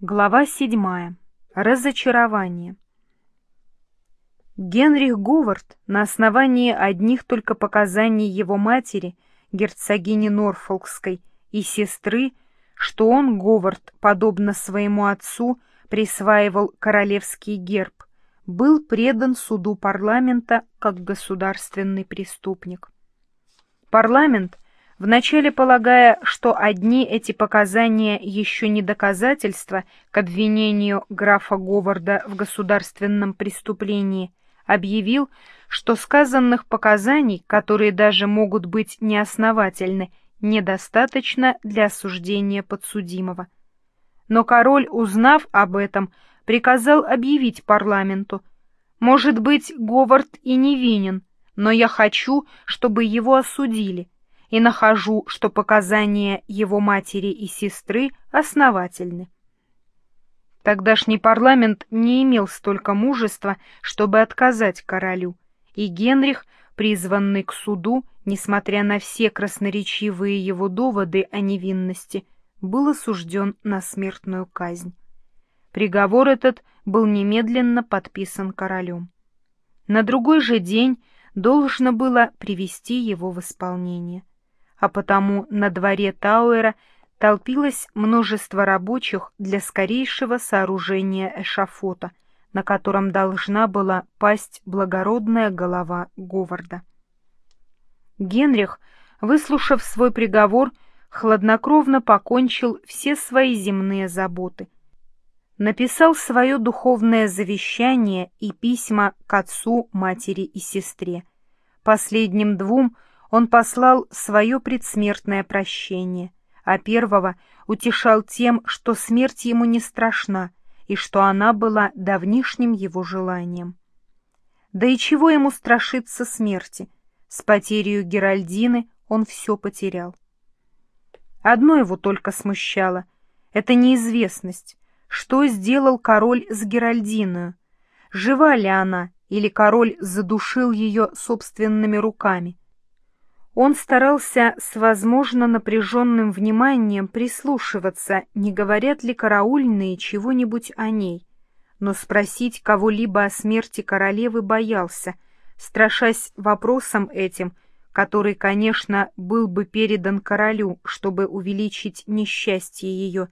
Глава седьмая. Разочарование. Генрих Говард на основании одних только показаний его матери, герцогини Норфолкской, и сестры, что он, Говард, подобно своему отцу, присваивал королевский герб, был предан суду парламента как государственный преступник. Парламент — вначале полагая, что одни эти показания еще не доказательства к обвинению графа Говарда в государственном преступлении, объявил, что сказанных показаний, которые даже могут быть неосновательны, недостаточно для осуждения подсудимого. Но король, узнав об этом, приказал объявить парламенту, «Может быть, Говард и невинен, но я хочу, чтобы его осудили» и нахожу, что показания его матери и сестры основательны. Тогдашний парламент не имел столько мужества, чтобы отказать королю, и Генрих, призванный к суду, несмотря на все красноречивые его доводы о невинности, был осужден на смертную казнь. Приговор этот был немедленно подписан королем. На другой же день должно было привести его в исполнение а потому на дворе Тауэра толпилось множество рабочих для скорейшего сооружения эшафота, на котором должна была пасть благородная голова Говарда. Генрих, выслушав свой приговор, хладнокровно покончил все свои земные заботы. Написал свое духовное завещание и письма к отцу, матери и сестре. Последним двум – он послал свое предсмертное прощение, а первого утешал тем, что смерть ему не страшна и что она была давнишним его желанием. Да и чего ему страшиться смерти? С потерей Геральдины он все потерял. Одно его только смущало — это неизвестность. Что сделал король с Геральдиною? Жива ли она, или король задушил ее собственными руками? Он старался с возможно напряженным вниманием прислушиваться, не говорят ли караульные чего-нибудь о ней, но спросить кого-либо о смерти королевы боялся, страшась вопросом этим, который, конечно, был бы передан королю, чтобы увеличить несчастье ее,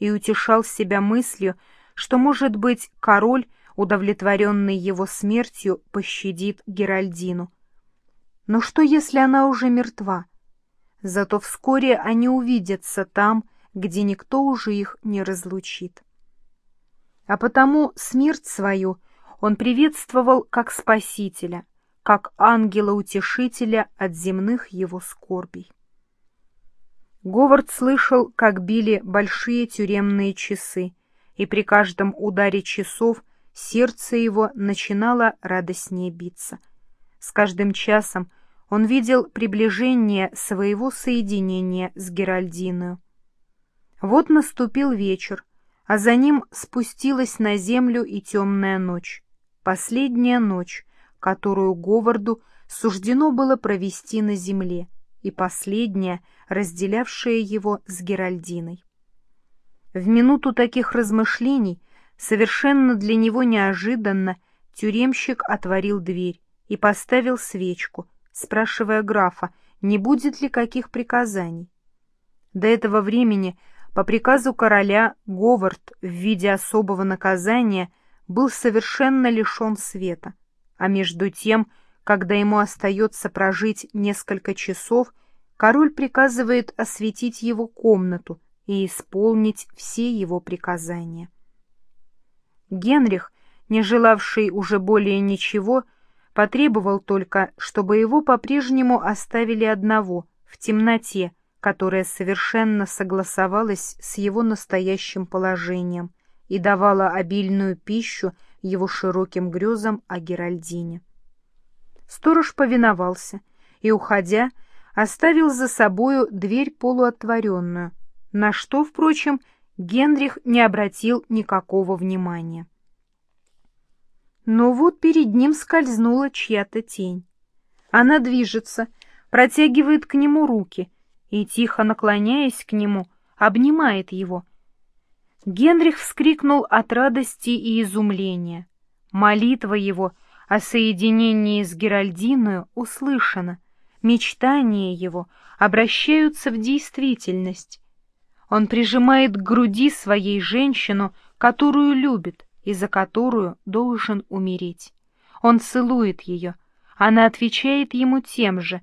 и утешал себя мыслью, что, может быть, король, удовлетворенный его смертью, пощадит Геральдину. Но что, если она уже мертва? Зато вскоре они увидятся там, где никто уже их не разлучит. А потому смерть свою он приветствовал как спасителя, как ангела-утешителя от земных его скорбей. Говард слышал, как били большие тюремные часы, и при каждом ударе часов сердце его начинало радостнее биться. С каждым часом он видел приближение своего соединения с Геральдиной. Вот наступил вечер, а за ним спустилась на землю и темная ночь, последняя ночь, которую Говарду суждено было провести на земле, и последняя, разделявшая его с Геральдиной. В минуту таких размышлений, совершенно для него неожиданно, тюремщик отворил дверь и поставил свечку — спрашивая графа, не будет ли каких приказаний. До этого времени по приказу короля Говард в виде особого наказания был совершенно лишен света, а между тем, когда ему остается прожить несколько часов, король приказывает осветить его комнату и исполнить все его приказания. Генрих, не желавший уже более ничего, — Потребовал только, чтобы его по-прежнему оставили одного, в темноте, которая совершенно согласовалась с его настоящим положением и давала обильную пищу его широким грезам о Геральдине. Сторож повиновался и, уходя, оставил за собою дверь полуотворенную, на что, впрочем, Генрих не обратил никакого внимания. Но вот перед ним скользнула чья-то тень. Она движется, протягивает к нему руки и, тихо наклоняясь к нему, обнимает его. Генрих вскрикнул от радости и изумления. Молитва его о соединении с Геральдиною услышана, мечтания его обращаются в действительность. Он прижимает к груди своей женщину, которую любит и за которую должен умереть. Он целует ее, она отвечает ему тем же,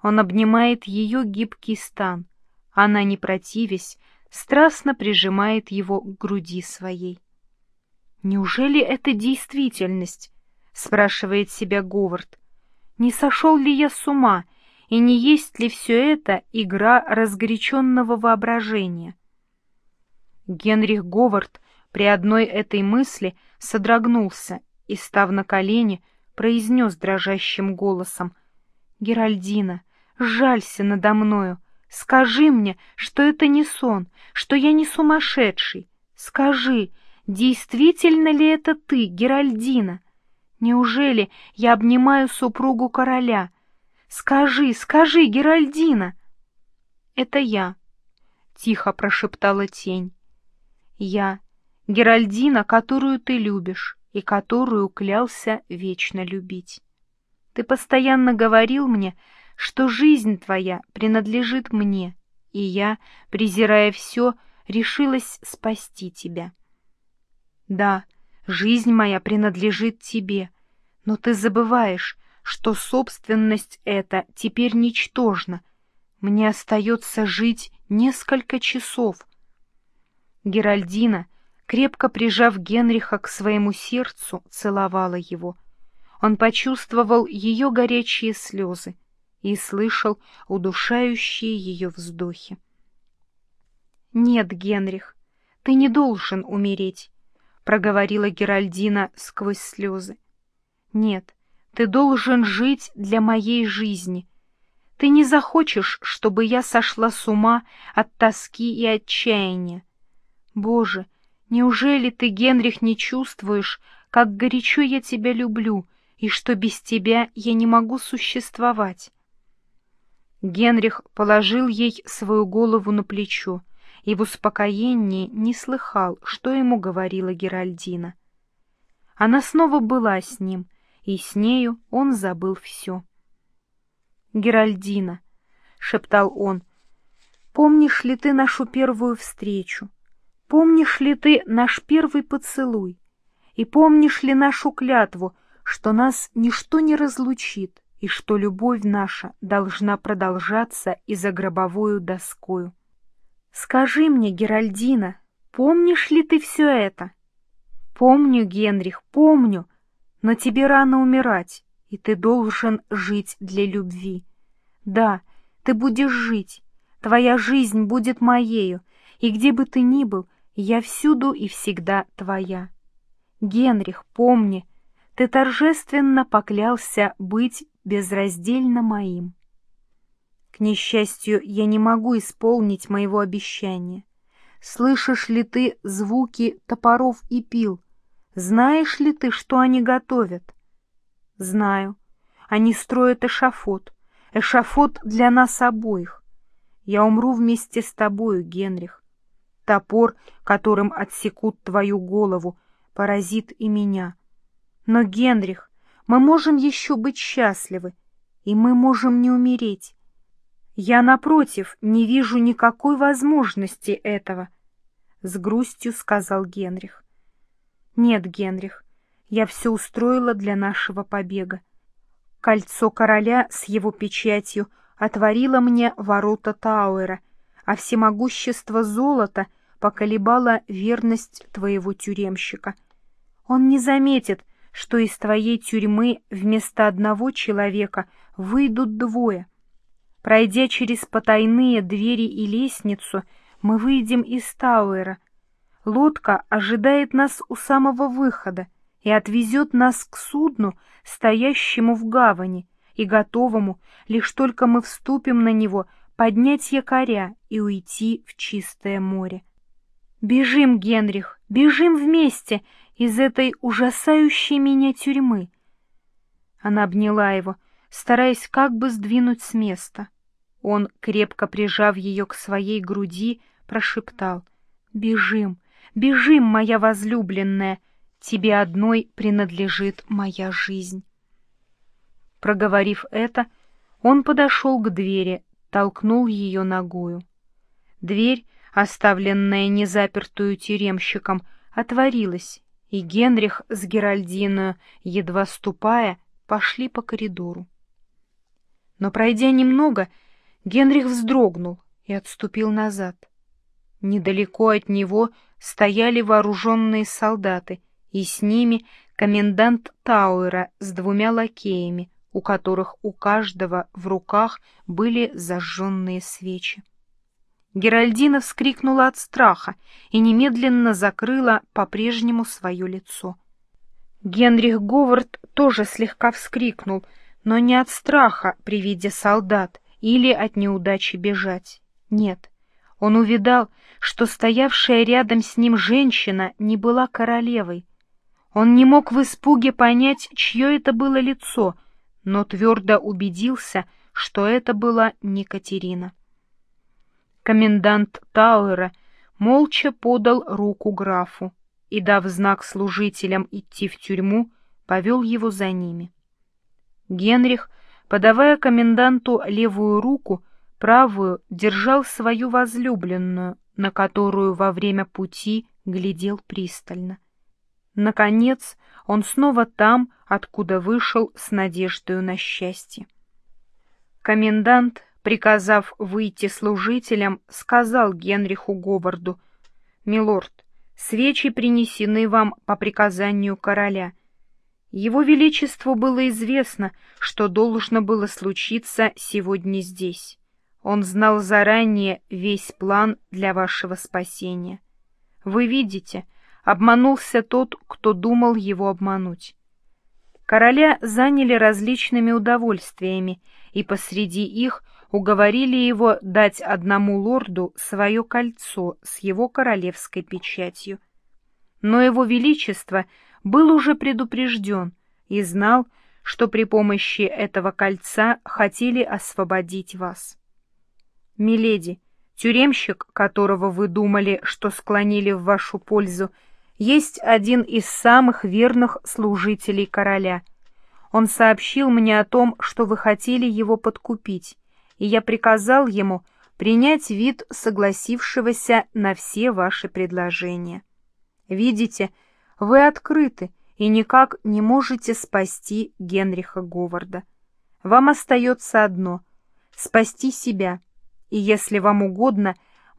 он обнимает ее гибкий стан, она, не противясь, страстно прижимает его к груди своей. «Неужели это действительность?» — спрашивает себя Говард. «Не сошел ли я с ума, и не есть ли все это игра разгоряченного воображения?» Генрих Говард при одной этой мысли содрогнулся и, став на колени, произнес дрожащим голосом «Геральдина, жалься надо мною, Скажи мне, что это не сон, что я не сумасшедший. Скажи, действительно ли это ты, Геральдина? Неужели я обнимаю супругу короля? Скажи, скажи, Геральдина!» «Это я», — тихо прошептала тень. «Я, Геральдина, которую ты любишь и которую клялся вечно любить. Ты постоянно говорил мне, что жизнь твоя принадлежит мне, и я, презирая все, решилась спасти тебя. Да, жизнь моя принадлежит тебе, но ты забываешь, что собственность эта теперь ничтожна. Мне остается жить несколько часов. Геральдина, крепко прижав Генриха к своему сердцу, целовала его. Он почувствовал ее горячие слезы и слышал удушающие ее вздохи. «Нет, Генрих, ты не должен умереть», — проговорила Геральдина сквозь слезы. «Нет, ты должен жить для моей жизни. Ты не захочешь, чтобы я сошла с ума от тоски и отчаяния. Боже, неужели ты, Генрих, не чувствуешь, как горячо я тебя люблю, и что без тебя я не могу существовать?» Генрих положил ей свою голову на плечо и в успокоении не слыхал, что ему говорила Геральдина. Она снова была с ним, и с нею он забыл все. «Геральдина», — шептал он, — «помнишь ли ты нашу первую встречу? Помнишь ли ты наш первый поцелуй? И помнишь ли нашу клятву, что нас ничто не разлучит, и что любовь наша должна продолжаться и за гробовую доскою. Скажи мне, Геральдина, помнишь ли ты все это? Помню, Генрих, помню, но тебе рано умирать, и ты должен жить для любви. Да, ты будешь жить, твоя жизнь будет моею, и где бы ты ни был, я всюду и всегда твоя. Генрих, помни, ты торжественно поклялся быть безраздельно моим. К несчастью, я не могу исполнить моего обещания. Слышишь ли ты звуки топоров и пил? Знаешь ли ты, что они готовят? Знаю. Они строят эшафот. Эшафот для нас обоих. Я умру вместе с тобою, Генрих. Топор, которым отсекут твою голову, поразит и меня. Но, Генрих, мы можем еще быть счастливы, и мы можем не умереть. Я, напротив, не вижу никакой возможности этого, — с грустью сказал Генрих. Нет, Генрих, я все устроила для нашего побега. Кольцо короля с его печатью отворило мне ворота Тауэра, а всемогущество золота поколебало верность твоего тюремщика. Он не заметит, что из твоей тюрьмы вместо одного человека выйдут двое. Пройдя через потайные двери и лестницу, мы выйдем из Тауэра. Лодка ожидает нас у самого выхода и отвезет нас к судну, стоящему в гавани и готовому, лишь только мы вступим на него, поднять якоря и уйти в чистое море. Бежим, Генрих, бежим вместе из этой ужасающей меня тюрьмы. Она обняла его, стараясь как бы сдвинуть с места. Он, крепко прижав ее к своей груди, прошептал «Бежим, бежим, моя возлюбленная, тебе одной принадлежит моя жизнь. Проговорив это, он подошел к двери, толкнул ее ногою. Дверь, оставленная незапертую тюремщиком, отворилась, и Генрих с Геральдиной, едва ступая, пошли по коридору. Но, пройдя немного, Генрих вздрогнул и отступил назад. Недалеко от него стояли вооруженные солдаты, и с ними комендант Тауэра с двумя лакеями, у которых у каждого в руках были зажженные свечи. Геральдина вскрикнула от страха и немедленно закрыла по-прежнему свое лицо. Генрих Говард тоже слегка вскрикнул, но не от страха при виде солдат или от неудачи бежать. Нет, он увидал, что стоявшая рядом с ним женщина не была королевой. Он не мог в испуге понять, чье это было лицо, но твердо убедился, что это была не Катерина. Комендант Тауэра молча подал руку графу и, дав знак служителям идти в тюрьму, повел его за ними. Генрих, подавая коменданту левую руку, правую держал свою возлюбленную, на которую во время пути глядел пристально. Наконец, он снова там, откуда вышел с надеждой на счастье. Комендант, приказав выйти служителям, сказал Генриху Говарду, «Милорд, свечи принесены вам по приказанию короля. Его Величеству было известно, что должно было случиться сегодня здесь. Он знал заранее весь план для вашего спасения. Вы видите, обманулся тот, кто думал его обмануть. Короля заняли различными удовольствиями, и посреди их уговорили его дать одному лорду свое кольцо с его королевской печатью. Но его величество был уже предупрежден и знал, что при помощи этого кольца хотели освободить вас. «Миледи, тюремщик, которого вы думали, что склонили в вашу пользу, есть один из самых верных служителей короля. Он сообщил мне о том, что вы хотели его подкупить, и я приказал ему принять вид согласившегося на все ваши предложения. Видите, вы открыты и никак не можете спасти Генриха Говарда. Вам остается одно — спасти себя — и если вам угодно,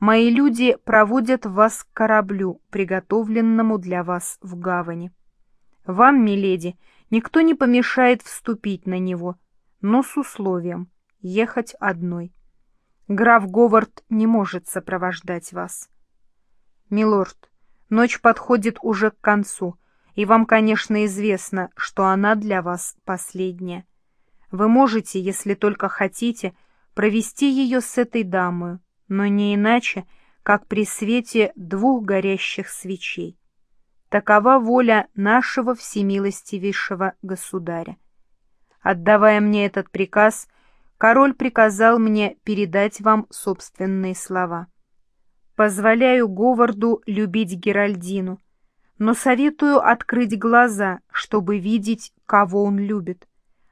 мои люди проводят вас к кораблю, приготовленному для вас в гавани. Вам, миледи, никто не помешает вступить на него, но с условием — ехать одной. Граф Говард не может сопровождать вас. Милорд, ночь подходит уже к концу, и вам, конечно, известно, что она для вас последняя. Вы можете, если только хотите, — провести ее с этой дамой, но не иначе, как при свете двух горящих свечей. Такова воля нашего всемилостивейшего государя. Отдавая мне этот приказ, король приказал мне передать вам собственные слова. Позволяю Говарду любить Геральдину, но советую открыть глаза, чтобы видеть, кого он любит.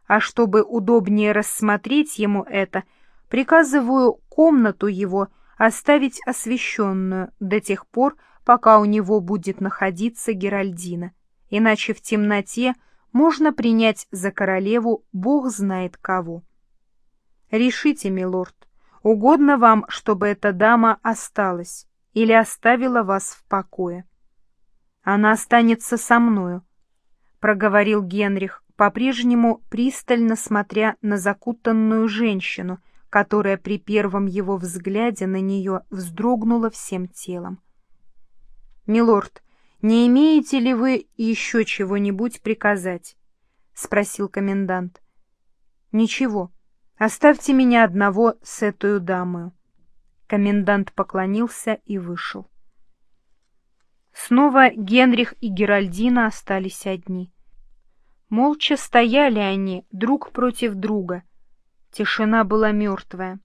А чтобы удобнее рассмотреть ему это — Приказываю комнату его оставить освещенную до тех пор, пока у него будет находиться Геральдина, иначе в темноте можно принять за королеву бог знает кого. Решите, милорд, угодно вам, чтобы эта дама осталась или оставила вас в покое. Она останется со мною, — проговорил Генрих, по-прежнему пристально смотря на закутанную женщину — которая при первом его взгляде на нее вздрогнула всем телом. «Милорд, не имеете ли вы еще чего-нибудь приказать?» — спросил комендант. «Ничего. Оставьте меня одного с этой дамой». Комендант поклонился и вышел. Снова Генрих и Геральдина остались одни. Молча стояли они друг против друга — Тишина была мертвая.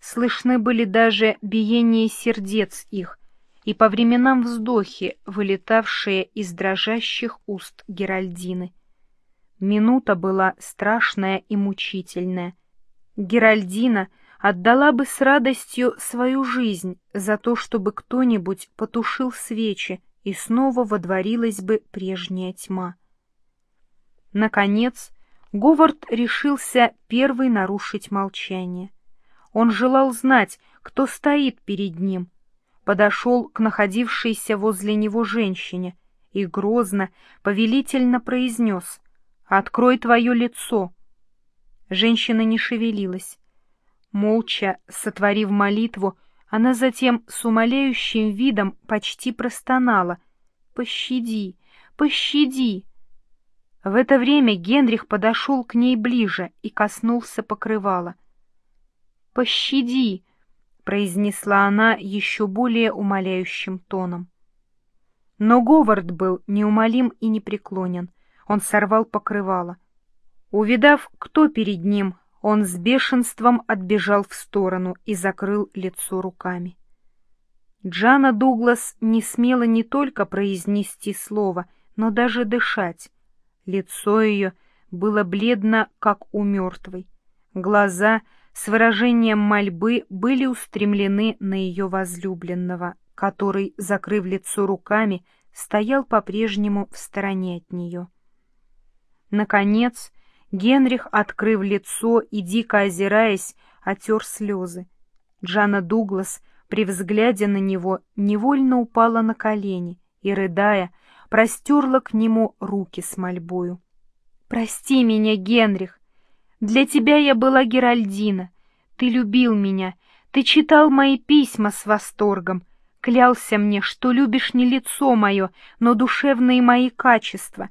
Слышны были даже биения сердец их, и по временам вздохи, вылетавшие из дрожащих уст Геральдины. Минута была страшная и мучительная. Геральдина отдала бы с радостью свою жизнь за то, чтобы кто-нибудь потушил свечи, и снова водворилась бы прежняя тьма. Наконец, Говард решился первый нарушить молчание. Он желал знать, кто стоит перед ним, подошел к находившейся возле него женщине и грозно, повелительно произнес «Открой твое лицо!» Женщина не шевелилась. Молча, сотворив молитву, она затем с умоляющим видом почти простонала «Пощади! Пощади!» В это время Генрих подошел к ней ближе и коснулся покрывала. «Пощади!» — произнесла она еще более умоляющим тоном. Но Говард был неумолим и непреклонен. Он сорвал покрывало. Увидав, кто перед ним, он с бешенством отбежал в сторону и закрыл лицо руками. Джана Дуглас не смела не только произнести слово, но даже дышать. Лицо ее было бледно, как у мертвой. Глаза — с выражением мольбы были устремлены на ее возлюбленного, который, закрыв лицо руками, стоял по-прежнему в стороне от нее. Наконец, Генрих, открыв лицо и дико озираясь, отер слезы. Джана Дуглас при взгляде на него невольно упала на колени и, рыдая, простерла к нему руки с мольбою. «Прости меня, Генрих! Для тебя я была Геральдина. Ты любил меня, ты читал мои письма с восторгом, клялся мне, что любишь не лицо мое, но душевные мои качества.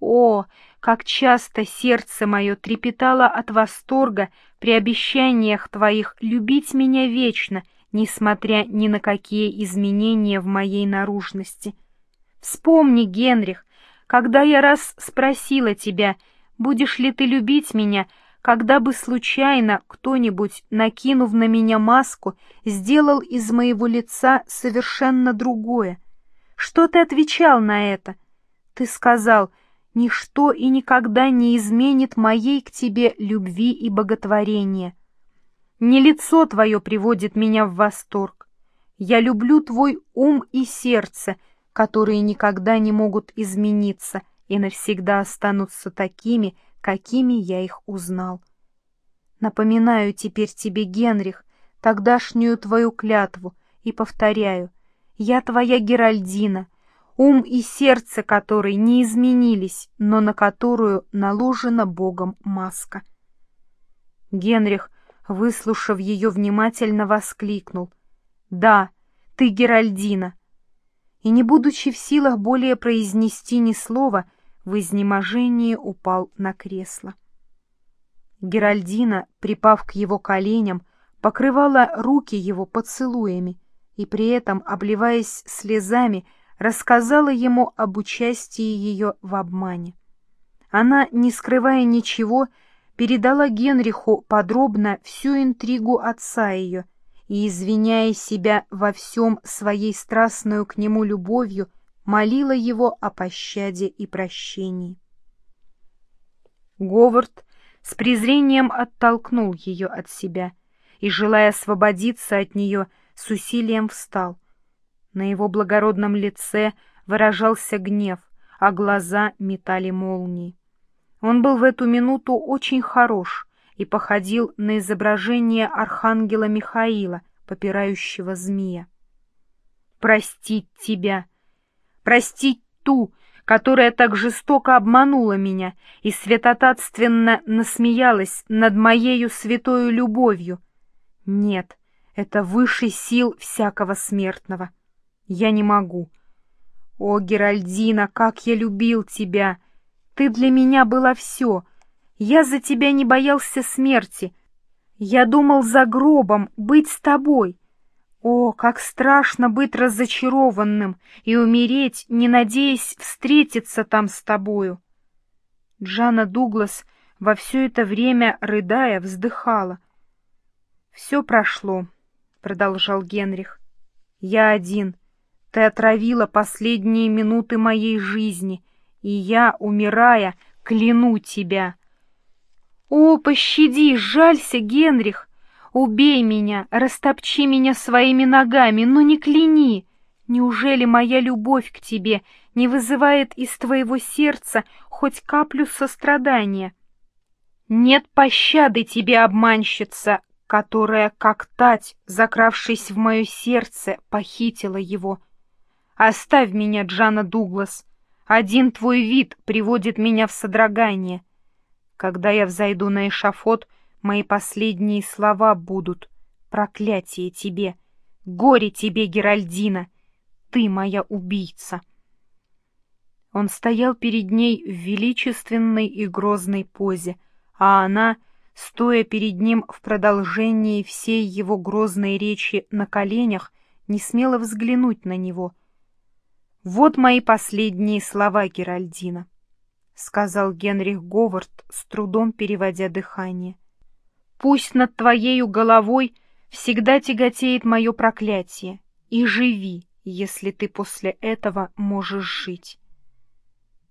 О, как часто сердце мое трепетало от восторга при обещаниях твоих любить меня вечно, несмотря ни на какие изменения в моей наружности. Вспомни, Генрих, когда я раз спросила тебя, будешь ли ты любить меня, когда бы случайно кто-нибудь, накинув на меня маску, сделал из моего лица совершенно другое. Что ты отвечал на это? Ты сказал, ничто и никогда не изменит моей к тебе любви и боготворения. Не лицо твое приводит меня в восторг. Я люблю твой ум и сердце, которые никогда не могут измениться и навсегда останутся такими, какими я их узнал. Напоминаю теперь тебе, Генрих, тогдашнюю твою клятву и повторяю, я твоя Геральдина, ум и сердце которой не изменились, но на которую наложена Богом маска. Генрих, выслушав ее внимательно, воскликнул. «Да, ты Геральдина!» И, не будучи в силах более произнести ни слова, в изнеможении упал на кресло. Геральдина, припав к его коленям, покрывала руки его поцелуями и при этом, обливаясь слезами, рассказала ему об участии ее в обмане. Она, не скрывая ничего, передала Генриху подробно всю интригу отца ее и, извиняя себя во всем своей страстную к нему любовью, молила его о пощаде и прощении. Говард с презрением оттолкнул ее от себя и, желая освободиться от нее, с усилием встал. На его благородном лице выражался гнев, а глаза метали молнии. Он был в эту минуту очень хорош и походил на изображение архангела Михаила, попирающего змея. «Простить тебя! Простить ту, которая так жестоко обманула меня и святотатственно насмеялась над моею святою любовью. Нет, это выше сил всякого смертного. Я не могу. О, Геральдина, как я любил тебя! Ты для меня была все. Я за тебя не боялся смерти. Я думал за гробом быть с тобой. О, как страшно быть разочарованным и умереть, не надеясь встретиться там с тобою! Джана Дуглас во все это время, рыдая, вздыхала. «Все прошло», — продолжал Генрих. «Я один. Ты отравила последние минуты моей жизни, и я, умирая, кляну тебя. О, пощади, жалься, Генрих! Убей меня, растопчи меня своими ногами, но не кляни! Неужели моя любовь к тебе не вызывает из твоего сердца хоть каплю сострадания? Нет пощады тебе, обманщица, которая, как тать, закравшись в мое сердце, похитила его. Оставь меня, Джана Дуглас. Один твой вид приводит меня в содрогание. Когда я взойду на эшафот, мои последние слова будут «Проклятие тебе! Горе тебе, Геральдина! Ты моя убийца!» Он стоял перед ней в величественной и грозной позе, а она, стоя перед ним в продолжении всей его грозной речи на коленях, не смела взглянуть на него. «Вот мои последние слова, Геральдина», — сказал Генрих Говард, с трудом переводя дыхание. «Пусть над твоею головой всегда тяготеет мое проклятие, и живи, если ты после этого можешь жить».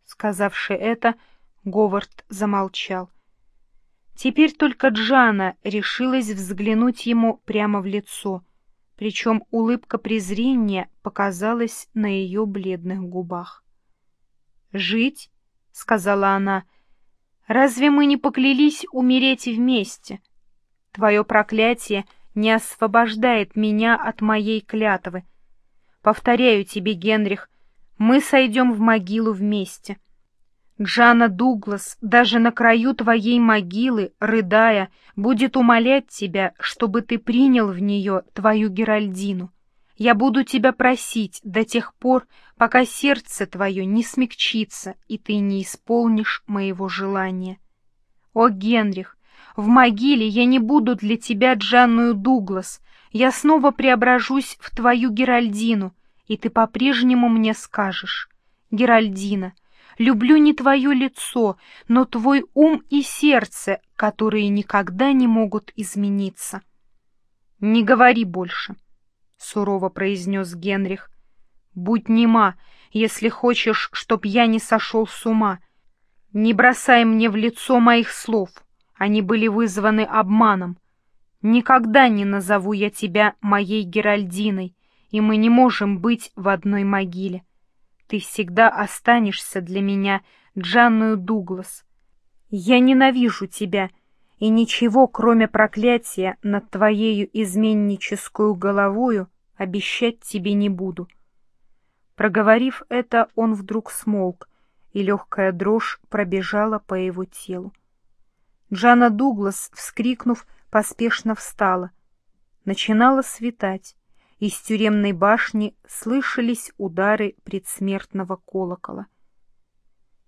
Сказавши это, Говард замолчал. Теперь только Джана решилась взглянуть ему прямо в лицо, причем улыбка презрения показалась на ее бледных губах. «Жить?» — сказала она. «Разве мы не поклялись умереть вместе? Твое проклятие не освобождает меня от моей клятвы. Повторяю тебе, Генрих, мы сойдем в могилу вместе». Джана Дуглас даже на краю твоей могилы, рыдая, будет умолять тебя, чтобы ты принял в нее твою Геральдину. Я буду тебя просить до тех пор, пока сердце твое не смягчится, и ты не исполнишь моего желания. О, Генрих, в могиле я не буду для тебя Джанную Дуглас, я снова преображусь в твою Геральдину, и ты по-прежнему мне скажешь, Геральдина, Люблю не твое лицо, но твой ум и сердце, которые никогда не могут измениться. — Не говори больше, — сурово произнес Генрих. — Будь нема, если хочешь, чтоб я не сошел с ума. Не бросай мне в лицо моих слов, они были вызваны обманом. Никогда не назову я тебя моей Геральдиной, и мы не можем быть в одной могиле. Ты всегда останешься для меня Джанную Дуглас. Я ненавижу тебя, и ничего, кроме проклятия над твоею изменническую головою, обещать тебе не буду. Проговорив это, он вдруг смолк, и легкая дрожь пробежала по его телу. Джана Дуглас, вскрикнув, поспешно встала. Начинало светать. Из тюремной башни слышались удары предсмертного колокола.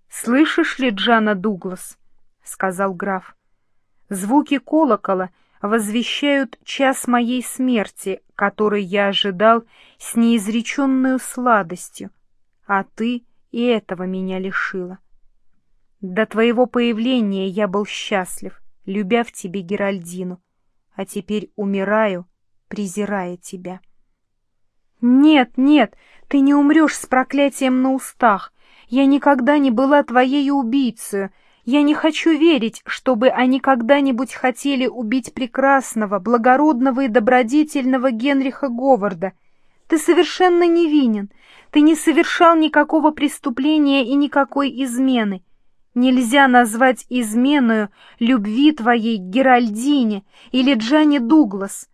«Слышишь ли, Джана Дуглас?» — сказал граф. «Звуки колокола возвещают час моей смерти, который я ожидал с неизреченную сладостью, а ты и этого меня лишила. До твоего появления я был счастлив, любя в тебе Геральдину, а теперь умираю, презирая тебя». «Нет, нет, ты не умрешь с проклятием на устах. Я никогда не была твоей убийцей. Я не хочу верить, чтобы они когда-нибудь хотели убить прекрасного, благородного и добродетельного Генриха Говарда. Ты совершенно невинен. Ты не совершал никакого преступления и никакой измены. Нельзя назвать изменою любви твоей Геральдине или Джанни Дуглас.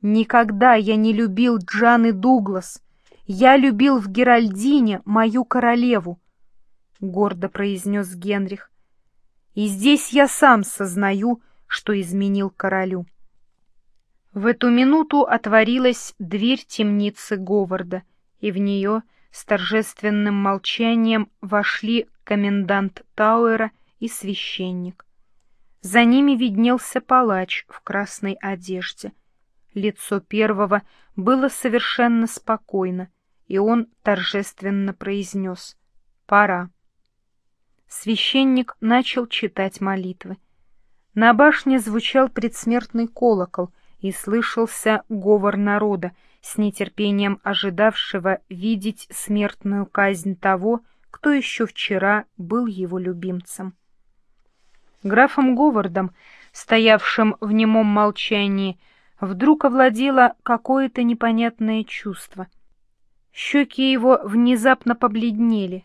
Никогда я не любил Джаны Дуглас. Я любил в Геральдине мою королеву, — гордо произнес Генрих. И здесь я сам сознаю, что изменил королю. В эту минуту отворилась дверь темницы Говарда, и в нее с торжественным молчанием вошли комендант Тауэра и священник. За ними виднелся палач в красной одежде — Лицо первого было совершенно спокойно, и он торжественно произнес «Пора». Священник начал читать молитвы. На башне звучал предсмертный колокол, и слышался говор народа, с нетерпением ожидавшего видеть смертную казнь того, кто еще вчера был его любимцем. Графом Говардом, стоявшим в немом молчании, вдруг овладело какое-то непонятное чувство. Щеки его внезапно побледнели.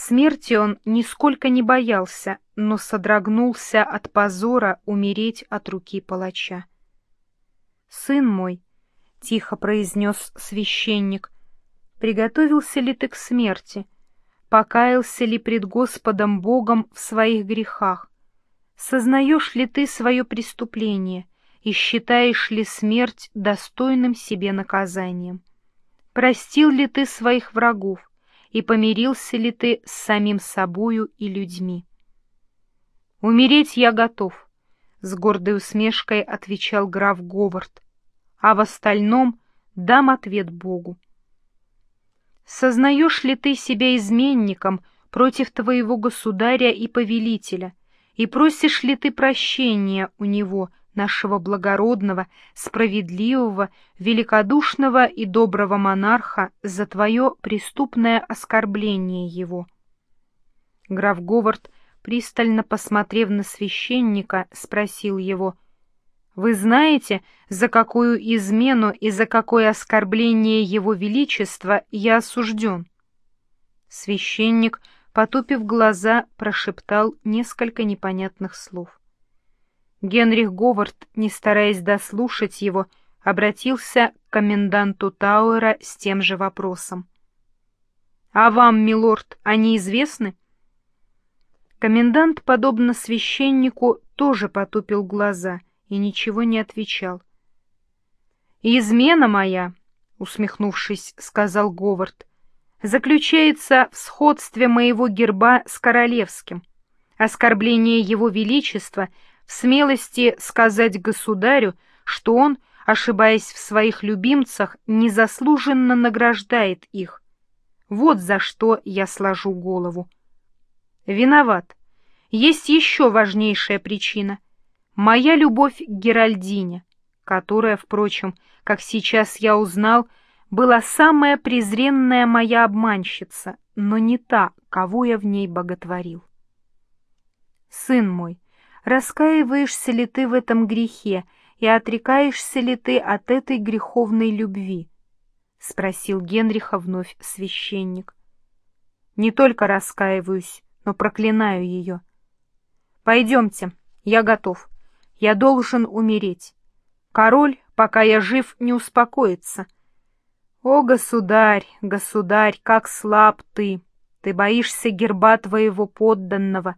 Смерти он нисколько не боялся, но содрогнулся от позора умереть от руки палача. «Сын мой», — тихо произнес священник, — «приготовился ли ты к смерти? Покаялся ли пред Господом Богом в своих грехах? Сознаешь ли ты свое преступление и считаешь ли смерть достойным себе наказанием? Простил ли ты своих врагов и помирился ли ты с самим собою и людьми? «Умереть я готов», — с гордой усмешкой отвечал граф Говард, «а в остальном дам ответ Богу». Сознаешь ли ты себя изменником против твоего государя и повелителя, и просишь ли ты прощения у него, нашего благородного, справедливого, великодушного и доброго монарха, за твое преступное оскорбление его? Граф Говард, пристально посмотрев на священника, спросил его, «Вы знаете, за какую измену и за какое оскорбление его величества я осужден?» Священник потупив глаза, прошептал несколько непонятных слов. Генрих Говард, не стараясь дослушать его, обратился к коменданту Тауэра с тем же вопросом. «А вам, милорд, они известны?» Комендант, подобно священнику, тоже потупил глаза и ничего не отвечал. «Измена моя», — усмехнувшись, сказал Говард, заключается в сходстве моего герба с королевским, оскорбление его величества в смелости сказать государю, что он, ошибаясь в своих любимцах, незаслуженно награждает их. Вот за что я сложу голову. Виноват. Есть еще важнейшая причина. Моя любовь к Геральдине, которая, впрочем, как сейчас я узнал, была самая презренная моя обманщица, но не та, кого я в ней боготворил. Сын мой, раскаиваешься ли ты в этом грехе и отрекаешься ли ты от этой греховной любви? — спросил Генриха вновь священник. — Не только раскаиваюсь, но проклинаю ее. — Пойдемте, я готов. Я должен умереть. Король, пока я жив, не успокоится — «О, государь, государь, как слаб ты! Ты боишься герба твоего подданного!»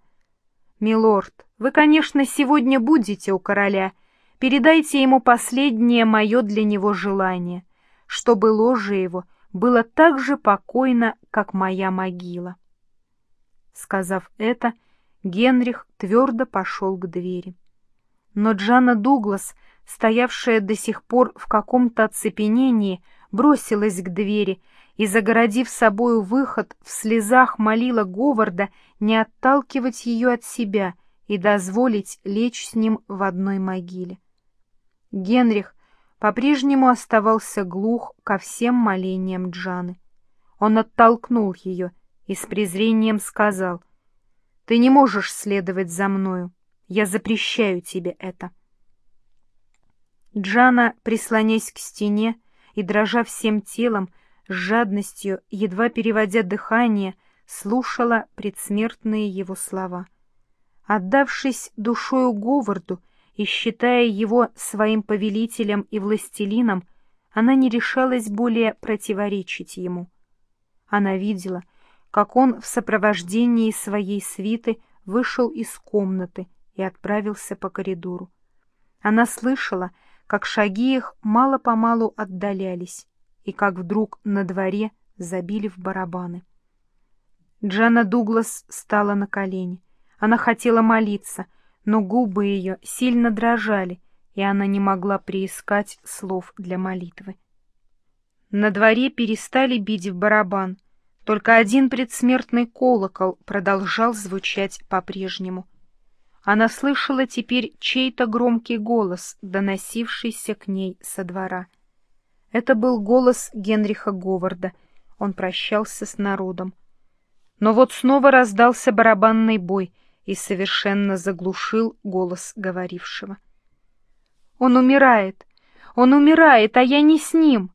«Милорд, вы, конечно, сегодня будете у короля. Передайте ему последнее мое для него желание, чтобы ложе его было так же покойно, как моя могила». Сказав это, Генрих твердо пошел к двери. Но Джана Дуглас, стоявшая до сих пор в каком-то оцепенении, бросилась к двери и, загородив собою выход, в слезах молила Говарда не отталкивать ее от себя и дозволить лечь с ним в одной могиле. Генрих по-прежнему оставался глух ко всем молениям Джаны. Он оттолкнул ее и с презрением сказал, «Ты не можешь следовать за мною, я запрещаю тебе это». Джана, прислонясь к стене, и, дрожа всем телом, с жадностью, едва переводя дыхание, слушала предсмертные его слова. Отдавшись душою Говарду и считая его своим повелителем и властелином, она не решалась более противоречить ему. Она видела, как он в сопровождении своей свиты вышел из комнаты и отправился по коридору. Она слышала, как шаги их мало-помалу отдалялись, и как вдруг на дворе забили в барабаны. Джана Дуглас стала на колени. Она хотела молиться, но губы ее сильно дрожали, и она не могла приискать слов для молитвы. На дворе перестали бить в барабан, только один предсмертный колокол продолжал звучать по-прежнему. она слышала теперь чей-то громкий голос, доносившийся к ней со двора. Это был голос Генриха Говарда. Он прощался с народом. Но вот снова раздался барабанный бой и совершенно заглушил голос говорившего. «Он умирает! Он умирает, а я не с ним!»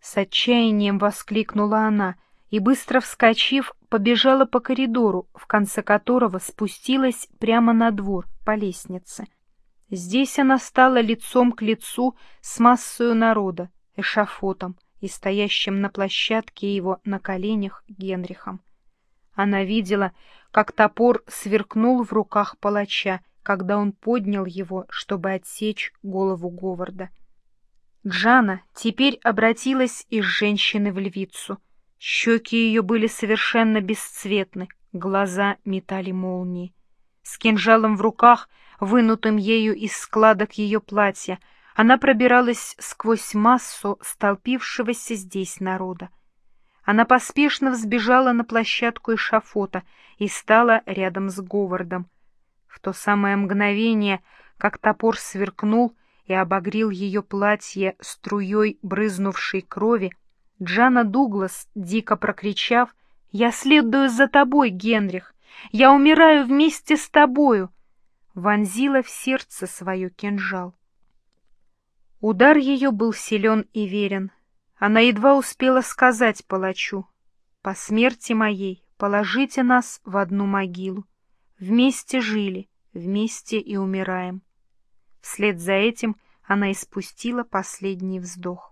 С отчаянием воскликнула она и, быстро вскочив, побежала по коридору, в конце которого спустилась прямо на двор по лестнице. Здесь она стала лицом к лицу с массою народа, эшафотом и стоящим на площадке его на коленях Генрихом. Она видела, как топор сверкнул в руках палача, когда он поднял его, чтобы отсечь голову Говарда. Джана теперь обратилась из женщины в львицу — Щеки ее были совершенно бесцветны, глаза метали молнии. С кинжалом в руках, вынутым ею из складок ее платья, она пробиралась сквозь массу столпившегося здесь народа. Она поспешно взбежала на площадку эшафота и стала рядом с Говардом. В то самое мгновение, как топор сверкнул и обогрил ее платье струей брызнувшей крови, Джана Дуглас, дико прокричав, «Я следую за тобой, Генрих! Я умираю вместе с тобою!» вонзила в сердце свое кинжал. Удар ее был силен и верен. Она едва успела сказать палачу, «По смерти моей положите нас в одну могилу. Вместе жили, вместе и умираем». Вслед за этим она испустила последний вздох.